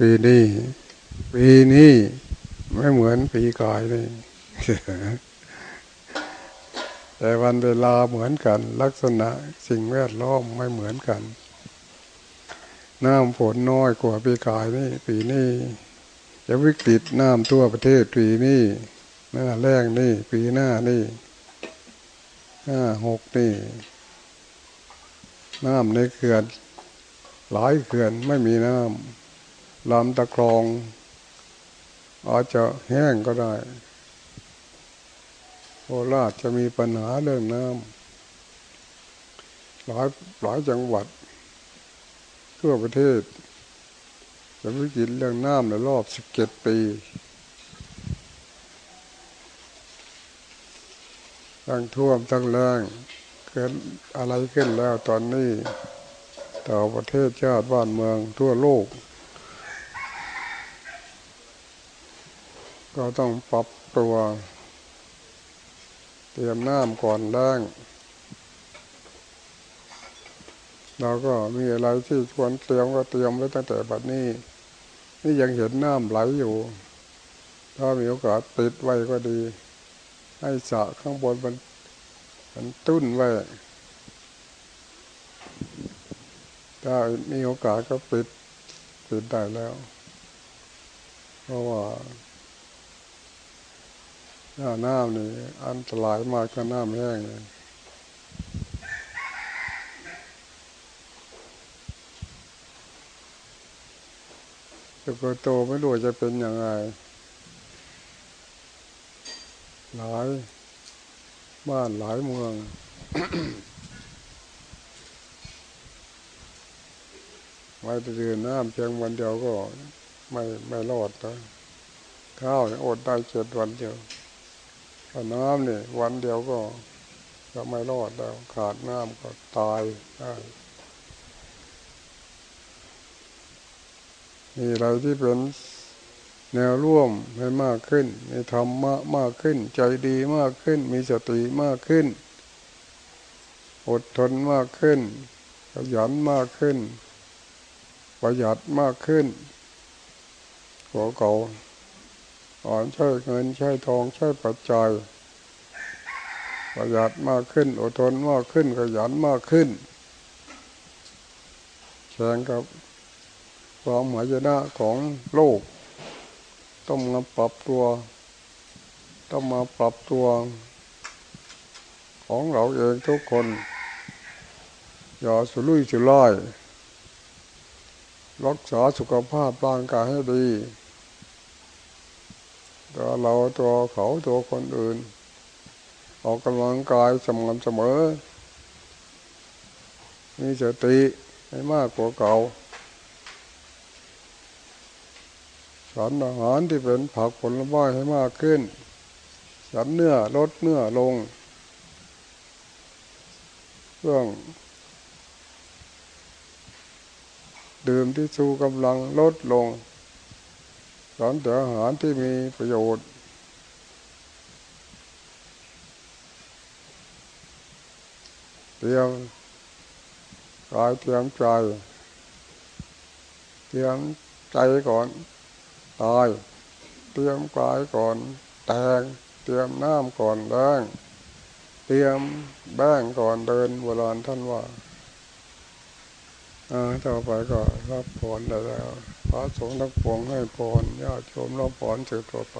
ปีนี้ปีนี้ไม่เหมือนปีกายนี่แต่วันเวลาเหมือนกัน ลักษณะสิ่งแวดล้อมไม่เหมือนกัน น้ำฝนน้อยกว่าปีกายนี่ ปีนี้จะวิกฤตน้ำทั่วประเทศปีนี้หน้าแรกนี่ ปีหน้านี่ห้าหกนี่ น้ำในเขื่อนหลายเขื่อนไม่มีน้ำ ลำตะครอง อาจจะแห้งก็ได้โคราชจะมีปัญหาเรื่องน้ำหลายหลายจังหวัดทั่วประเทศจะวิกฤตเรื่องน้ำในรอบสิบเจ็ดปีทั้งท่วมทั้งแรงเกิดอะไรขึ้นแล้วตอนนี้ ต่อประเทศชาติบ้านเมืองทั่วโลก ก็ต้องปรับตัว เตรียมน้ำก่อนแรงเราก็มีอะไรที่ควรเตรียมก็เตรียมไว้ตั้งแต่บัดนี้ นี่ยังเห็นน้ำไหลอยู่ ถ้ามีโอกาสปิดไว้ก็ดี ให้สะข้างบนมันมันตุ้นไว้ ถ้ามีโอกาสก็ปิดปิดได้แล้ว เพราะว่า หน้าน้ำนี่อันตรายมากก็น้ำแห้งเลยจะโกโตไม่รู้จะเป็นยังไงหลายบ้านหลายเมืองไว้จะดื่มน้ำเพียงวันเดียวก็ไม่ไม่รอดนะข้าวอดได้เจ็ดวันเดียว น้ำเนี่ยวันเดียวก็จะไม่รอดแล้วขาดน้ำก็ตายได้มีอะไรที่เป็นแนวร่วมให้มากขึ้น มีธรรมะมากขึ้น ใจดีมากขึ้น มีสติมากขึ้น อดทนมากขึ้น ขยันมากขึ้น ประหยัดมากขึ้นหัวเก่า อ่อนใช้เงินใช้ทองใช้ปัจจัย ประหยัดมากขึ้น อดทนมากขึ้นขยันมากขึ้นแข่งกับความหมายนะของโลก ต้องมาปรับตัว ต้องมาปรับตัว ของเราเองทุกคน อย่าสุรุ่ยสุร่ายรักษาสุขภาพร่างกายให้ดี ตัวเราตัวเขาตัวคนอื่น ออกกำลังกายสม่ำเสมอมีสติให้มากกว่าเก่าสอนอาหารที่เป็นผักผลไม้ให้มากขึ้นสันเนื้อลดเนื้อลงเรื่องดื่มที่ชูกำลังลดลง สอนแต่อาหารที่มีประโยชน์ เตรียมกายเตรียมใจ เตรียมใจก่อนตายเตรียมกายก่อนแตงเตรียมน้ำก่อนแดงเตรียมแบ้งก่อนเดินโบราณท่านว่า ต่อไปก็รับผลได้แล้ว พระสงฆ์ทั้งปวงให้พรญาติโยมรับผลสืบต่อไป